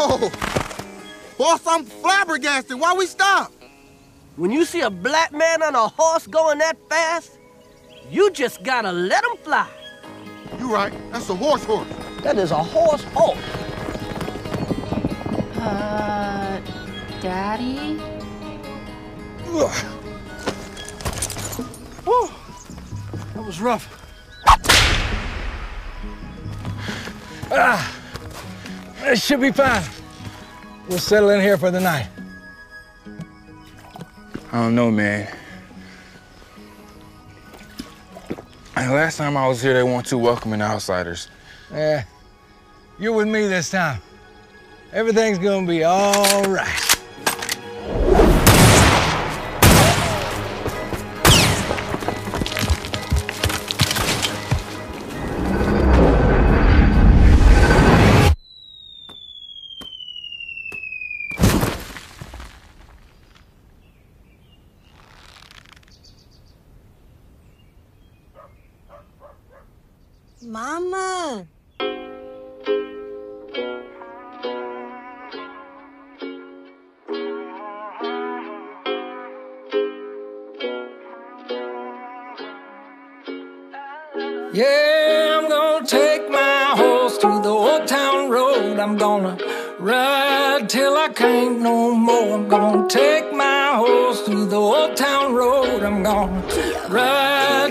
Boss, I'm flabbergasted. Why we stop? When you see a black man on a horse going that fast, you just gotta let him fly. You right. That's a horse horse. That is a horse horse. Uh, Daddy? Whew. That was rough. Ah, it should be fine. We'll settle in here for the night. I don't know, man. And last time I was here, they weren't too welcoming outsiders. Yeah, you're with me this time. Everything's gonna be all right. Mama. Yeah, I'm gonna take my horse to the old town road. I'm gonna ride till I can't no more. I'm gonna take my horse to the old town road. I'm gonna ride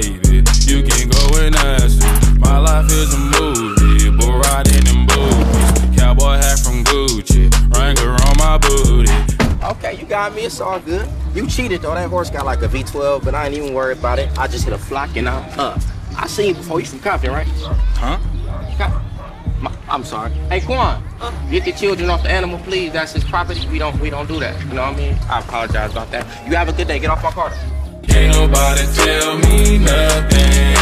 Baby, you can go and ask her. My life is a movie, but riding in booties. Cowboy hat from Gucci, Wrangler on my booty. Okay, you got me. It's all good. You cheated though. That horse got like a V12, but I ain't even worried about it. I just hit a flock and I'm up. I seen you before. You from Compton, right? Huh? My- I'm sorry. Hey, Quan, get the children off the animal, please. That's his property. We don't we don't do that. You know what I mean? I apologize about that. You have a good day. Get off my car. Can't nobody tell me nothing.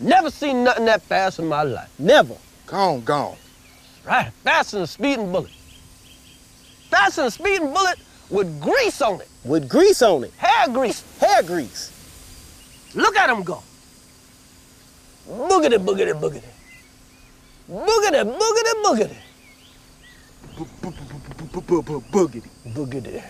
Never seen nothing that fast in my life. Never. Gone, gone. Right? Faster than a speeding bullet. Faster than a speeding bullet with grease on it. With grease on it. Hair grease. Hair grease. Look at him go. Boogity, boogity, boogity. Boogity, boogity, boogity. Boogity. Boogity.